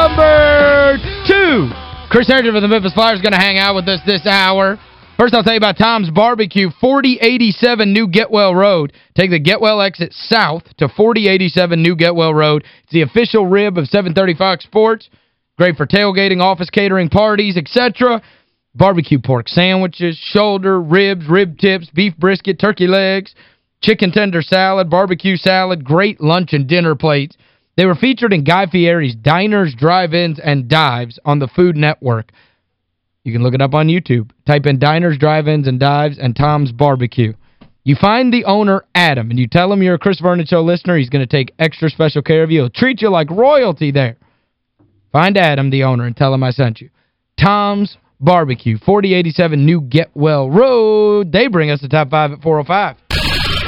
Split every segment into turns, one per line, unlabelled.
Number two. Chris Herrington of the Memphis Flyers is going to hang out with us this hour. First, I'll tell you about Tom's Barbecue, 4087 New Getwell Road. Take the Getwell exit south to 4087 New Getwell Road. It's the official rib of 730 Fox Sports. Great for tailgating, office catering, parties, etc. Barbecue pork sandwiches, shoulder, ribs, rib tips, beef brisket, turkey legs, chicken tender salad, barbecue salad, great lunch and dinner plates. They were featured in Guy Fieri's Diners, Drive-Ins, and Dives on the Food Network. You can look it up on YouTube. Type in Diners, Drive-Ins, and Dives and Tom's Barbecue. You find the owner, Adam, and you tell him you're a Chris Vernon Show listener. He's going to take extra special care of you. He'll treat you like royalty there. Find Adam, the owner, and tell him I sent you. Tom's Barbecue, 4087 New Getwell Road. They bring us the top five at 405.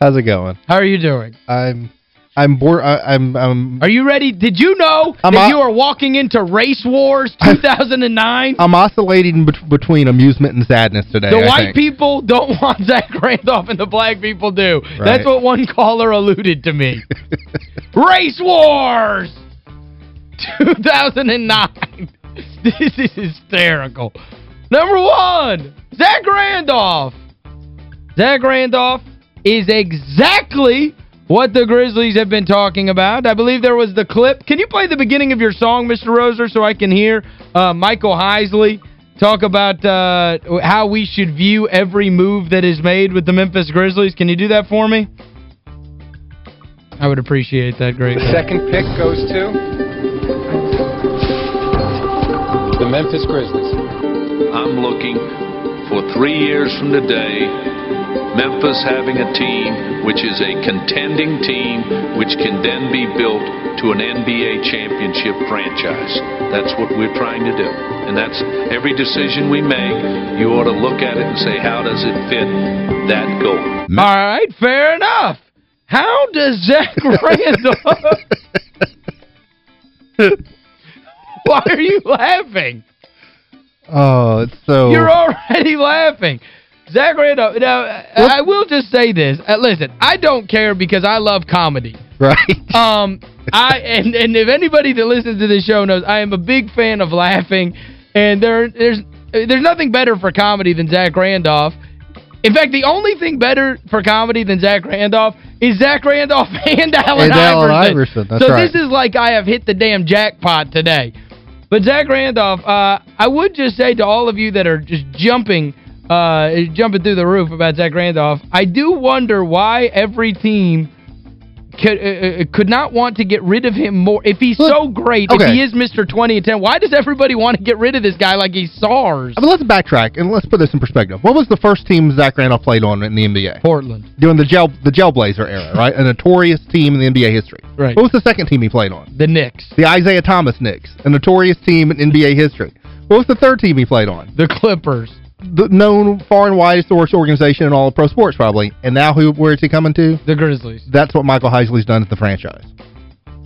How's it going?
How are you doing?
I'm I'm bored I, am I'm
Are you ready? Did you know
I'm
that you are walking into Race Wars 2009?
I'm oscillating bet between amusement and sadness today.
The
I
white
think.
people don't want Zach Randolph and the black people do.
Right.
That's what one caller alluded to me. Race Wars 2009. this is hysterical. Number one, Zach Randolph. Zach Randolph is exactly what the Grizzlies have been talking about. I believe there was the clip. Can you play the beginning of your song, Mr. Roser, so I can hear uh, Michael Heisley talk about uh, how we should view every move that is made with the Memphis Grizzlies? Can you do that for me? I would appreciate that greatly.
Second pick goes to the Memphis Grizzlies.
I'm looking for three years from today, Memphis having a team which is a contending team which can then be built to an NBA championship franchise. That's what we're trying to do. And that's every decision we make, you ought to look at it and say, how does it fit that goal?
All right, fair enough. How does Zach Randolph... Why are you laughing?
Oh, it's so
You're already laughing. Zach Randolph, now, I will just say this. Uh, listen, I don't care because I love comedy.
right.
Um, I and, and if anybody that listens to this show knows, I am a big fan of laughing, and there there's there's nothing better for comedy than Zach Randolph. In fact, the only thing better for comedy than Zach Randolph is Zach Randolph and Allen
And Allen
Iverson.
Iverson,
so
right.
this is like I have hit the damn jackpot today. But Zach Randolph, uh, I would just say to all of you that are just jumping uh, jumping through the roof about Zach Randolph, I do wonder why every team could, uh, uh, could not want to get rid of him more. If he's
Look,
so great,
okay.
if he is Mr. 20 and 10, why does everybody want to get rid of this guy like he's SARS?
I mean, let's backtrack and let's put this in perspective. What was the first team Zach Randolph played on in the NBA?
Portland.
During the gel the Jailblazer era, right? A notorious team in the NBA history.
Right.
What was the second team he played on?
The Knicks.
The Isiah Thomas Knicks, a notorious team in NBA history. What was the third team he played on?
The Clippers.
The known far and wide source organization in all of pro sports probably. And now who where is he coming to?
The Grizzlies.
That's what Michael Heisley's done at the franchise.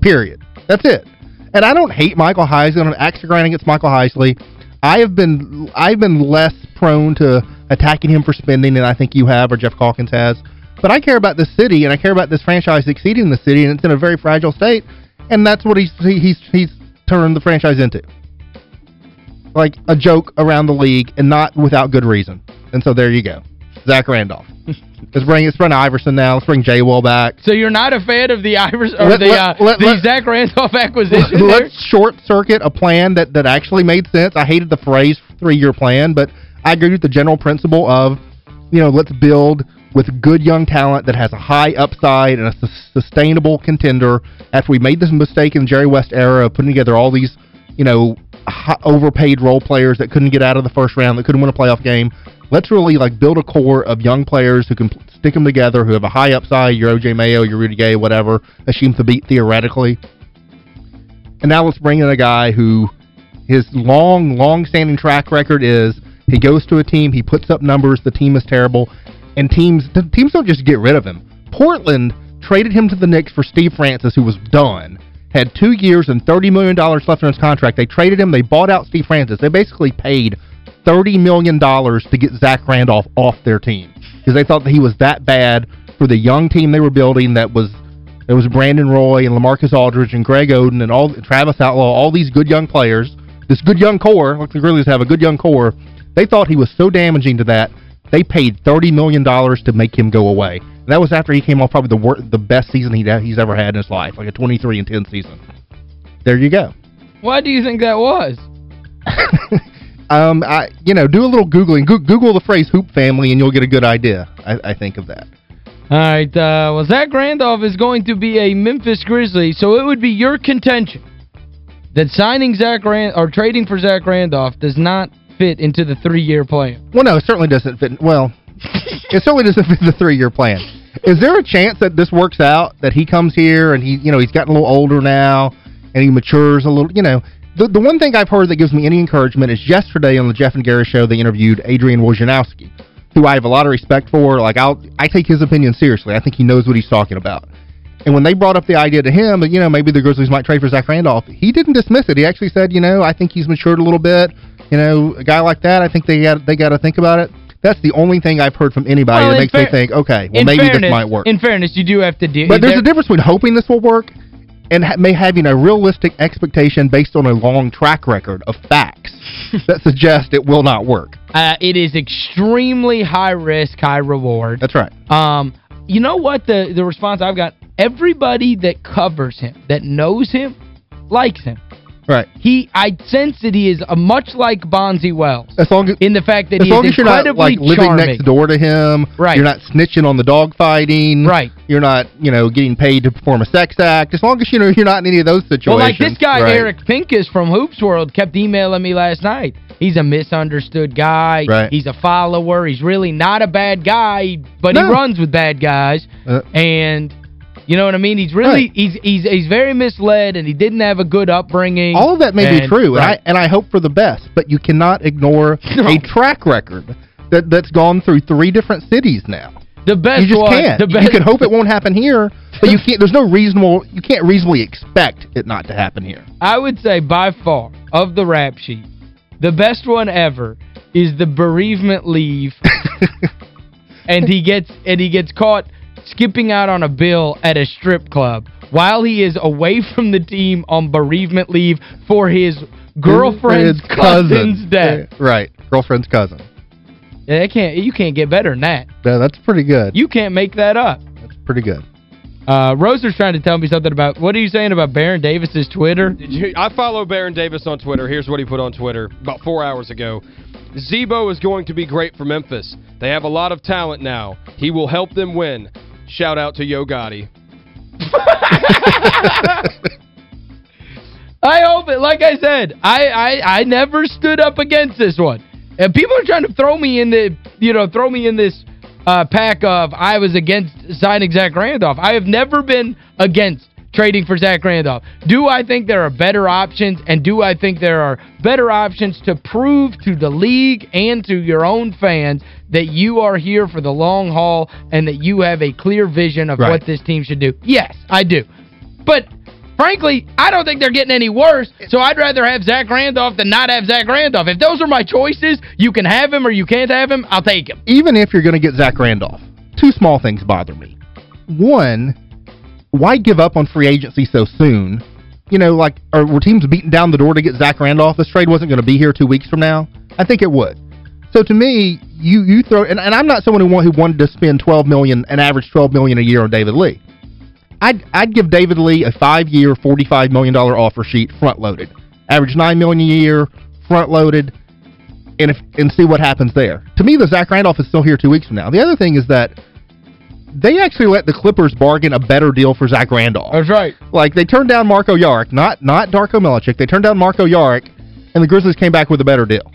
Period. That's it. And I don't hate Michael Heisley. I'm actually grinding against Michael Heisley. I have been I've been less prone to attacking him for spending than I think you have or Geoff Calkins has. But I care about this city and I care about this franchise succeeding the city and it's in a very fragile state. And that's what he's he's he's turned the franchise into. Like a joke around the league and not without good reason. And so there you go. Zach Randolph. let's bring let's bring Iverson now. Let's bring Jay Wall back.
So you're not a fan of the Iverson or
Let-
the,
let-
uh,
let-
the Zach Randolph acquisition?
Let's short circuit a plan that, that actually made sense. I hated the phrase three-year plan, but I agree with the general principle of, you know, let's build with good young talent that has a high upside and a sus- sustainable contender after we made this mistake in the Jerry West era of putting together all these, you know, overpaid role players that couldn't get out of the first round, that couldn't win a playoff game. Let's really, like, build a core of young players who can stick them together, who have a high upside, your O.J. Mayo, your Rudy Gay, whatever, assume to beat theoretically. And now let's bring in a guy who his long, long-standing track record is he goes to a team, he puts up numbers, the team is terrible, and teams teams don't just get rid of him. Portland traded him to the Knicks for Steve Francis, who was done. Had two years and $30 million left in his contract. They traded him. They bought out Steve Francis. They basically paid $30 million to get Zach Randolph off their team because they thought that he was that bad for the young team they were building that was it was Brandon Roy and LaMarcus Aldridge and Greg Oden and all Travis Outlaw, all these good young players. This good young core, like the Grizzlies have a good young core. They thought he was so damaging to that, they paid $30 million to make him go away. That was after he came off probably the wor the best season he'd, he's ever had in his life, like a 23 and 10 season. There you go.
Why do you think that was?
Um, I you know, do a little Googling. Go Google the phrase hoop family and you'll get a good idea, I, I think, of that.
All right, uh, well, Zach Randolph is going to be a Memphis Grizzly, so it would be your contention that signing Zach Rand or trading for Zach Randolph does not fit into the three-year plan.
Well, no, it certainly doesn't fit. Well, it certainly doesn't fit the three-year plan. Is there a chance that this works out, that he comes here and he, you know, he's gotten a little older now and he matures a little, you know. The, the one thing I've heard that gives me any encouragement is yesterday on the Jeff and Gary show they interviewed Adrian Wojnarowski, who I have a lot of respect for. Like, I'll I take his opinion seriously. I think he knows what he's talking about. And when they brought up the idea to him you know, maybe the Grizzlies might trade for Zach Randolph, he didn't dismiss it. He actually said, you know, I think he's matured a little bit. You know, a guy like that, I think they got they got to think about it. That's the only thing I've heard from anybody
Well,
that makes me think, okay, well, maybe
fairness,
this might work.
In fairness, you do have to deal.
But there's a difference between hoping this will work and ha may having a realistic expectation based on a long track record of facts that suggest it will not work.
Uh, it is extremely high risk, high reward.
That's right.
Um, you know what the the response I've got? Everybody that covers him, that knows him, likes him.
Right.
He I sense that he is a much like Bonzi Wells.
As long as
in the fact that
as
he
long
is
as you're not
incredibly
like living
charming.
next door to him,
Right.
you're not snitching on the dog fighting,
Right.
You're not, you know, getting paid to perform a sex act. As long as you know you're not in any of those situations.
Well, like this guy,
right.
Eric Pincus from Hoops World, kept emailing me last night. He's a misunderstood guy.
Right.
He's a follower. He's really not a bad guy, but
No.
he runs with bad guys.
Uh,
And you know what I mean? He's really
Right.
he's he's he's very misled and he didn't have a good upbringing.
all of that may be
And-
true, and. I and I hope for the best, but you cannot ignore
No.
a track record that that's gone through three different cities now.
the best
You just
one,
can't.
The best,
You can hope it won't happen here, but you can't there's no reasonable you can't reasonably expect it not to happen here.
I would say by far of the rap sheet, the best one ever is the bereavement leave and he gets and he gets caught skipping out on a bill at a strip club while he is away from the team on bereavement leave for his girlfriend's
His
cousin's death.
Right. Girlfriend's cousin.
Yeah, that can't you can't get better than that.
Yeah, that's pretty good.
You can't make that up.
That's pretty good.
Uh, Roser's trying to tell me something about, what are you saying about Baron Davis's Twitter?
Did you, I follow Baron Davis on Twitter. Here's what he put on Twitter about four hours ago. Z-Bo is going to be great for Memphis. They have a lot of talent now. He will help them win. Shout out to Yo Gotti.
I hope it. Like I said, I, I, I never stood up against this one. And people are trying to throw me in the, you know, throw me in this uh, pack of I was against signing Zach Randolph. I have never been against trading for Zach Randolph. Do I think there are better options, and do I think there are better options to prove to the league and to your own fans that you are here for the long haul and that you have a clear vision of
Right.
what this team should do? Yes, I do. But frankly, I don't think they're getting any worse, so I'd rather have Zach Randolph than not have Zach Randolph. If those are my choices, you can have him or you can't have him, I'll take him.
Even if you're going to get Zach Randolph, two small things bother me. One, why give up on free agency so soon? You know, like, are, were teams beating down the door to get Zach Randolph? This trade wasn't going to be here two weeks from now. I think it would. So to me, you you throw and, and I'm not someone who who wanted to spend 12 million an average 12 million a year on David Lee. I'd I'd give David Lee a 5-year, 45 million dollar offer sheet front loaded. Average 9 million a year, front loaded and if and see what happens there. To me the Zach Randolph is still here 2 weeks from now. The other thing is that they actually let the Clippers bargain a better deal for Zach Randolph.
That's right.
Like, they turned down Marko Jaric, not not Darko Milicic. They turned down Marko Jaric, and the Grizzlies came back with a better deal.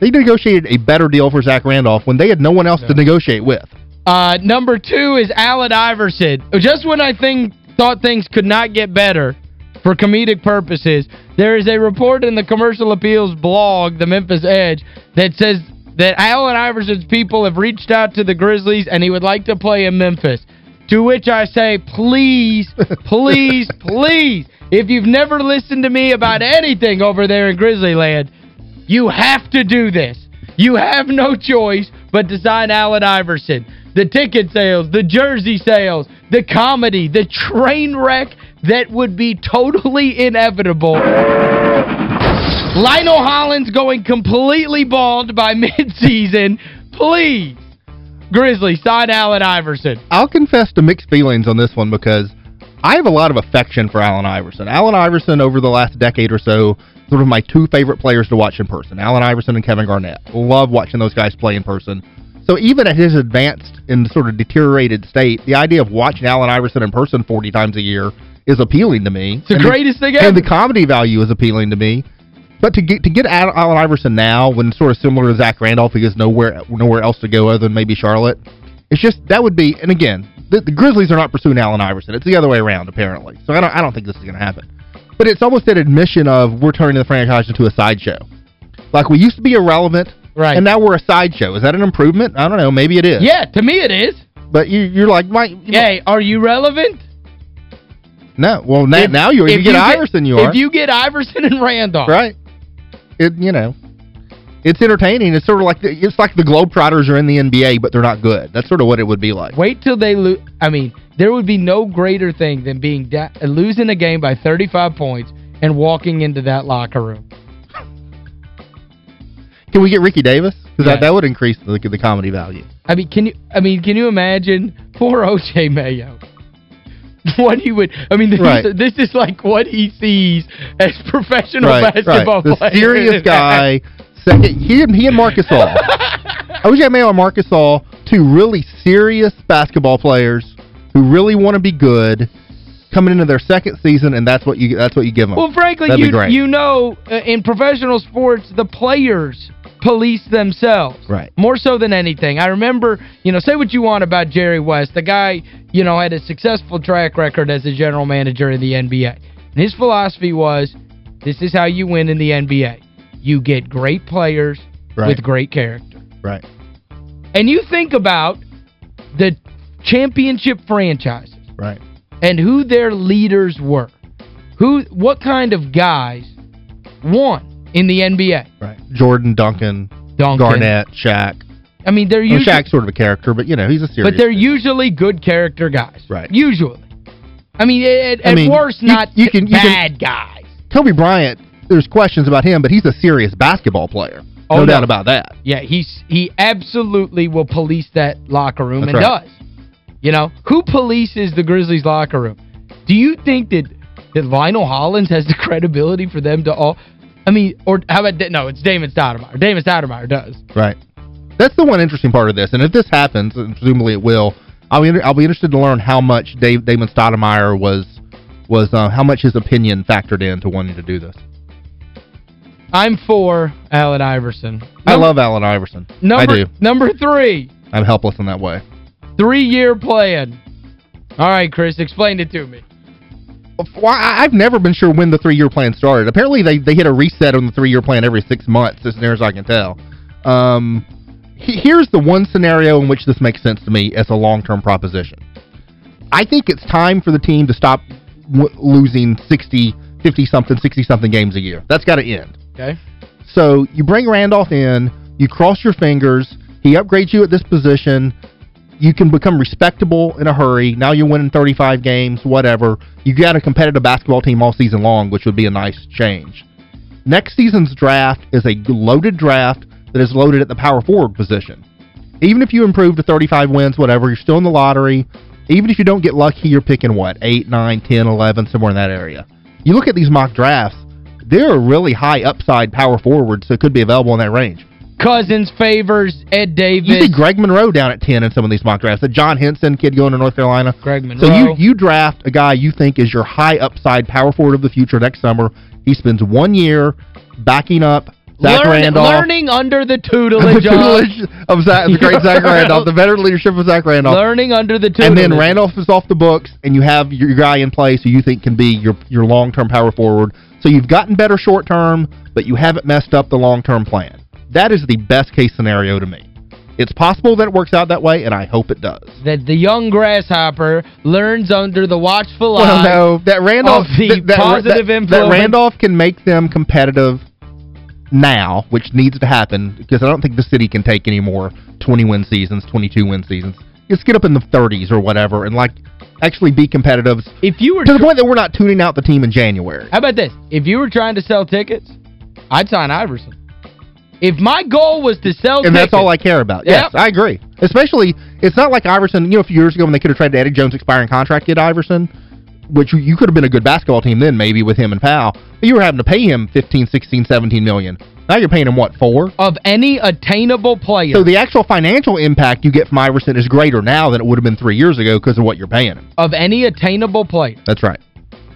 They negotiated a better deal for Zach Randolph when they had no one else to negotiate with.
Uh, number two is Allen Iverson. Just when I think thought things could not get better for comedic purposes, there is a report in the Commercial Appeals blog, the Memphis Edge, that says that Allen Iverson's people have reached out to the Grizzlies and he would like to play in Memphis. To which I say, please, please, please, if you've never listened to me about anything over there in Grizzly Land, you have to do this. You have no choice but to sign Allen Iverson. The ticket sales, the jersey sales, the comedy, the train wreck that would be totally inevitable. Lionel Hollins going completely bald by midseason. Please, Grizzly, sign Allen Iverson.
I'll confess to mixed feelings on this one because I have a lot of affection for Allen Iverson. Allen Iverson, over the last decade or so, sort of my two favorite players to watch in person. Allen Iverson and Kevin Garnett. Love watching those guys play in person. So even at his advanced and sort of deteriorated state, the idea of watching Allen Iverson in person 40 times a year is appealing to me.
It's the
and
greatest
the,
thing ever.
And the comedy value is appealing to me. But to get to get Allen Iverson now, when sort of similar to Zach Randolph, he has nowhere nowhere else to go other than maybe Charlotte, it's just, that would be, and again, the, the Grizzlies are not pursuing Allen Iverson. It's the other way around, apparently. So I don't, I don't think this is going to happen. But it's almost an admission of we're turning the franchise into a sideshow. Like, we used to be irrelevant,
right.
and now we're a sideshow. Is that an improvement? I don't know. Maybe it is.
Yeah, to me it is.
But you, you're like, my, you
Hey, are you relevant?
No. Well, now,
If-
now you, if you get
you
Iverson, you are.
If you get Iverson and Randolph.
Right. It, you know, it's entertaining. It's sort of like, the, it's like the Globetrotters are in the NBA, but they're not good. That's sort of what it would be like.
Wait till they lose. I mean, there would be no greater thing than being losing a game by 35 points and walking into that locker room.
Can we get Ricky Davis? Because
Yes.
that, that would increase the, the comedy value.
I mean, can you I mean, can you imagine poor O.J. Mayo? What he would I mean, this,
Right.
is, this is like what he sees as professional
right,
basketball
right. The
players.
serious guy. Second, he, he and Marc Gasol. O.J. Mayo and Marc Gasol, two really serious basketball players who really want to be good, coming into their second season, and that's what you that's what you give them.
Well, frankly, you you know, uh, in professional sports, the players police themselves.
Right.
More so than anything. I remember, you know, say what you want about Jerry West. The guy, you know, had a successful track record as a general manager in the NBA. And his philosophy was, this is how you win in the NBA. You get great players
Right.
with great character.
Right.
And you think about the championship franchises
Right.
and who their leaders were. Who what kind of guys won in the NBA?
Right. Jordan, Duncan,
Duncan.
Garnett, Shaq.
I mean, they're
Well,
usually
Shaq's sort of a character, but, you know, he's a serious
but they're usually good character guys.
Right.
Usually. I mean, at,
I mean,
worst,
you-
not
you can- you can-
bad guys.
Kobe Bryant, there's questions about him, but he's a serious basketball player.
Oh,
no,
no.
doubt about that.
Yeah, he's he absolutely will police that locker room
That's
and
right.
does. You know, who polices the Grizzlies locker room? Do you think that that Lionel Hollins has the credibility for them to all I mean, or how about no, it's Damon Stoudamire. Damon Stoudamire does.
Right. That's the one interesting part of this. And if this happens, and presumably it will, I'll be, I'll be interested to learn how much Dave Damon Stoudamire was was uh, how much his opinion factored into wanting to do this.
I'm for Allen Iverson.
I love Allen Iverson.
number,
I do.
Number three,
I'm helpless in that way.
three-year plan. All right, Chris, explain it to me.
I've never been sure when the three-year plan started. Apparently, they, they hit a reset on the three-year plan every six months, as near as I can tell. Um, here's the one scenario in which this makes sense to me as a long-term proposition. I think it's time for the team to stop w losing 60, 50-something, 60-something games a year. That's got to end.
Okay.
So you bring Randolph in, you cross your fingers, he upgrades you at this position, you can become respectable in a hurry. Now you're winning 35 games, whatever. You got a competitive basketball team all season long, which would be a nice change. Next season's draft is a loaded draft that is loaded at the power forward position. Even if you improve to 35 wins, whatever, you're still in the lottery. Even if you don't get lucky, you're picking, what, 8, 9, 10, 11, somewhere in that area. You look at these mock drafts, there are really high upside power forwards that could be available in that range.
Cousins favors Ed Davis.
You see Greg Monroe down at 10 in some of these mock drafts. The John Henson kid going to North Carolina.
Greg Monroe.
So you, you draft a guy you think is your high upside power forward of the future next summer. He spends one year backing up Zach
Learn,
Randolph.
Learning under the tutelage,
the
tutelage,
of Zach, the great Zach Randolph, the veteran leadership of Zach Randolph.
Learning under the tutelage.
And then Randolph is off the books, and you have your guy in place who you think can be your your long-term power forward. So you've gotten better short-term, but you haven't messed up the long-term plan. That is the best-case scenario to me. It's possible that it works out that way, and I hope it does.
That the young grasshopper learns under the watchful
Well,
eye
no, that Randolph,
of the
that,
positive
that,
influence.
that Randolph can make them competitive now, which needs to happen, because I don't think the city can take any more 20-win seasons, 22-win seasons. Let's get up in the 30s or whatever, and, like, actually be competitive
If you were
to the point that we're not tuning out the team in January.
How about this? If you were trying to sell tickets, I'd sign Iverson. If my goal was to sell
And
tickets,
that's all I care about. Yes,
Yep.
I agree. Especially, it's not like Iverson, you know, a few years ago when they could have traded Eddie Jones' expiring contract, to get Iverson, which you, you could have been a good basketball team then, maybe, with him and Powell. But you were having to pay him 15, 16, 17 million. Now you're paying him, what, four?
of any attainable player.
So the actual financial impact you get from Iverson is greater now than it would have been three years ago because of what you're paying him.
of any attainable player,
That's right.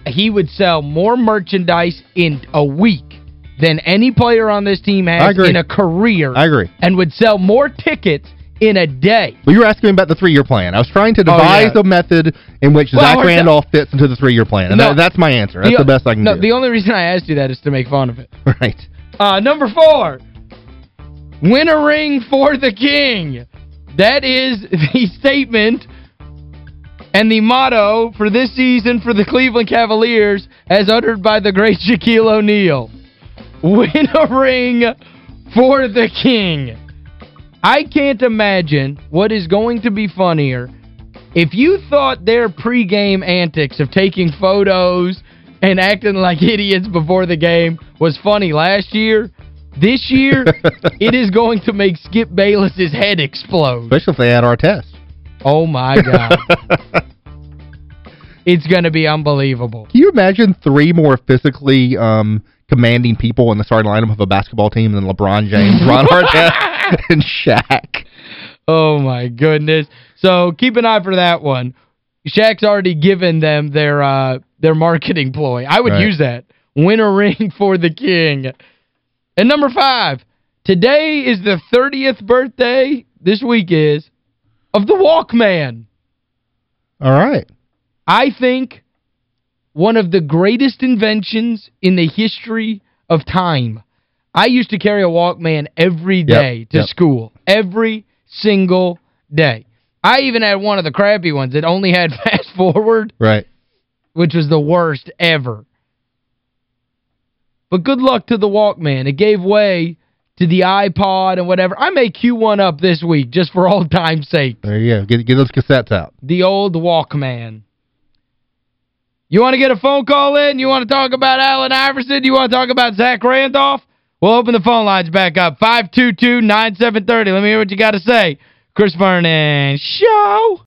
he would sell more merchandise in a week than any player on this team has in a career.
I agree.
And would sell more tickets in a day.
Well, you were asking me about the three-year plan. I was trying to
Oh,
devise
yeah.
a method in which
Well,
Zach Randolph fits into the three-year plan. And
No.
that, that's my answer. That's the, best I can
no,
do.
the only reason I asked you that is to make fun of it.
right.
Uh, number four, win a ring for the king. That is the statement and the motto for this season for the Cleveland Cavaliers as uttered by the great Shaquille O'Neal. Win a ring for the king. I can't imagine what is going to be funnier if you thought their pregame antics of taking photos and acting like idiots before the game was funny last year, this year, it is going to make Skip Bayless's head explode.
Especially if they add Artest.
Oh, my God. it's going to be unbelievable.
Can you imagine three more physically um, commanding people in the starting lineup of a basketball team than LeBron James, Ron Artest, and Shaq?
Oh, my goodness. So keep an eye for that one. Shaq's already given them their uh, their marketing ploy. I would
Right.
use that. Win a ring for the king. And number five, today is the 30th birthday, this week is, of the Walkman.
All right.
I think one of the greatest inventions in the history of time. I used to carry a Walkman every day to
yep.
school. Every single day. I even had one of the crappy ones that only had fast forward,
Right.
which was the worst ever. But good luck to the Walkman. It gave way to the iPod and whatever. I may cue one up this week just for old time's sake.
There you go. Get, get those cassettes out.
The old Walkman. You want to get a phone call in? You want to talk about Allen Iverson? You want to talk about Zach Randolph? We'll open the phone lines back up. 522-9730. Let me hear what you got to say. Chris Vernon Show.